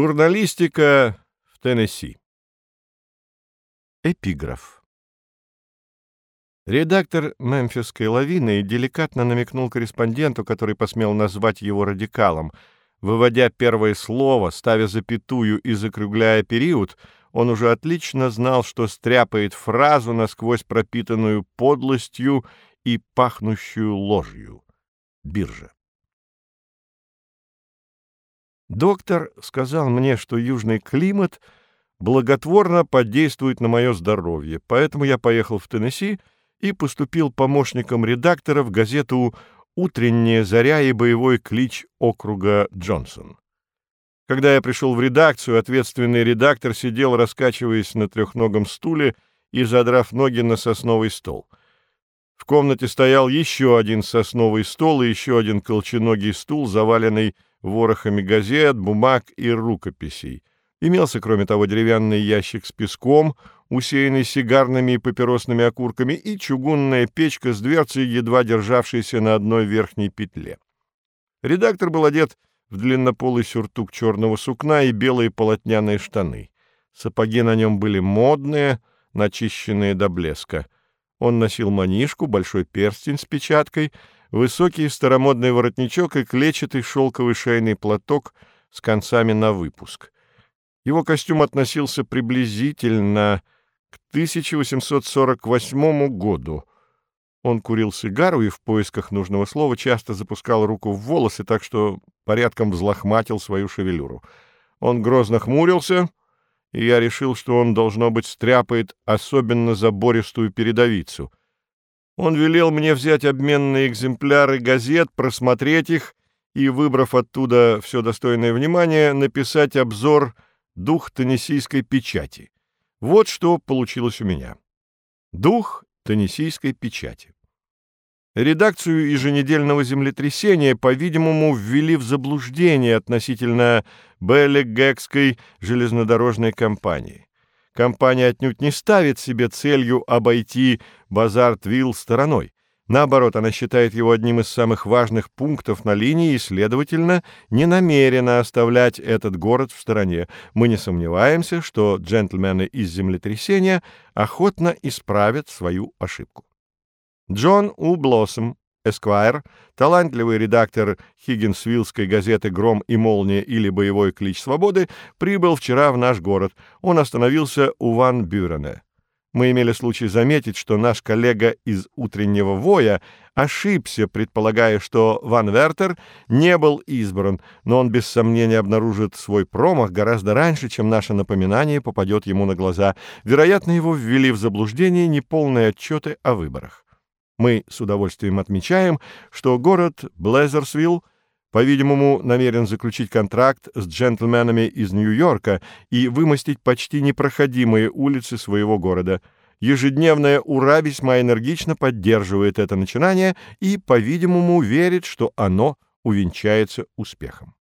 Журналистика в Теннесси. Эпиграф. Редактор «Мемфисской лавины» деликатно намекнул корреспонденту, который посмел назвать его радикалом. Выводя первое слово, ставя запятую и закругляя период, он уже отлично знал, что стряпает фразу, насквозь пропитанную подлостью и пахнущую ложью. Биржа. Доктор сказал мне, что южный климат благотворно подействует на мое здоровье, поэтому я поехал в Теннесси и поступил помощником редактора в газету «Утренняя заря» и боевой клич округа Джонсон. Когда я пришел в редакцию, ответственный редактор сидел, раскачиваясь на трехногом стуле и задрав ноги на сосновый стол. В комнате стоял еще один сосновый стол и еще один колченогий стул, заваленный ворохами газет, бумаг и рукописей. Имелся, кроме того, деревянный ящик с песком, усеянный сигарными и папиросными окурками, и чугунная печка с дверцей, едва державшейся на одной верхней петле. Редактор был одет в длиннополый сюртук черного сукна и белые полотняные штаны. Сапоги на нем были модные, начищенные до блеска. Он носил манишку, большой перстень с печаткой — высокий старомодный воротничок и клетчатый шелковый шейный платок с концами на выпуск. Его костюм относился приблизительно к 1848 году. Он курил сигару и в поисках нужного слова часто запускал руку в волосы, так что порядком взлохматил свою шевелюру. Он грозно хмурился, и я решил, что он, должно быть, стряпает особенно забористую передовицу — он велел мне взять обменные экземпляры газет, просмотреть их и, выбрав оттуда все достойное внимания, написать обзор «Дух теннессийской печати». Вот что получилось у меня. «Дух теннессийской печати». Редакцию еженедельного землетрясения, по-видимому, ввели в заблуждение относительно Беллегекской железнодорожной компании. Компания отнюдь не ставит себе целью обойти Базар-Твилл стороной. Наоборот, она считает его одним из самых важных пунктов на линии и, следовательно, не намерена оставлять этот город в стороне. Мы не сомневаемся, что джентльмены из землетрясения охотно исправят свою ошибку. Джон У. Блоссом Эсквайр, талантливый редактор Хиггинсвиллской газеты «Гром и молния» или «Боевой клич свободы», прибыл вчера в наш город. Он остановился у Ван Бюрена. Мы имели случай заметить, что наш коллега из «Утреннего воя» ошибся, предполагая, что Ван Вертер не был избран, но он без сомнения обнаружит свой промах гораздо раньше, чем наше напоминание попадет ему на глаза. Вероятно, его ввели в заблуждение неполные отчеты о выборах. Мы с удовольствием отмечаем, что город Блезерсвилл, по-видимому, намерен заключить контракт с джентльменами из Нью-Йорка и вымостить почти непроходимые улицы своего города. Ежедневная «Ура» весьма энергично поддерживает это начинание и, по-видимому, верит, что оно увенчается успехом.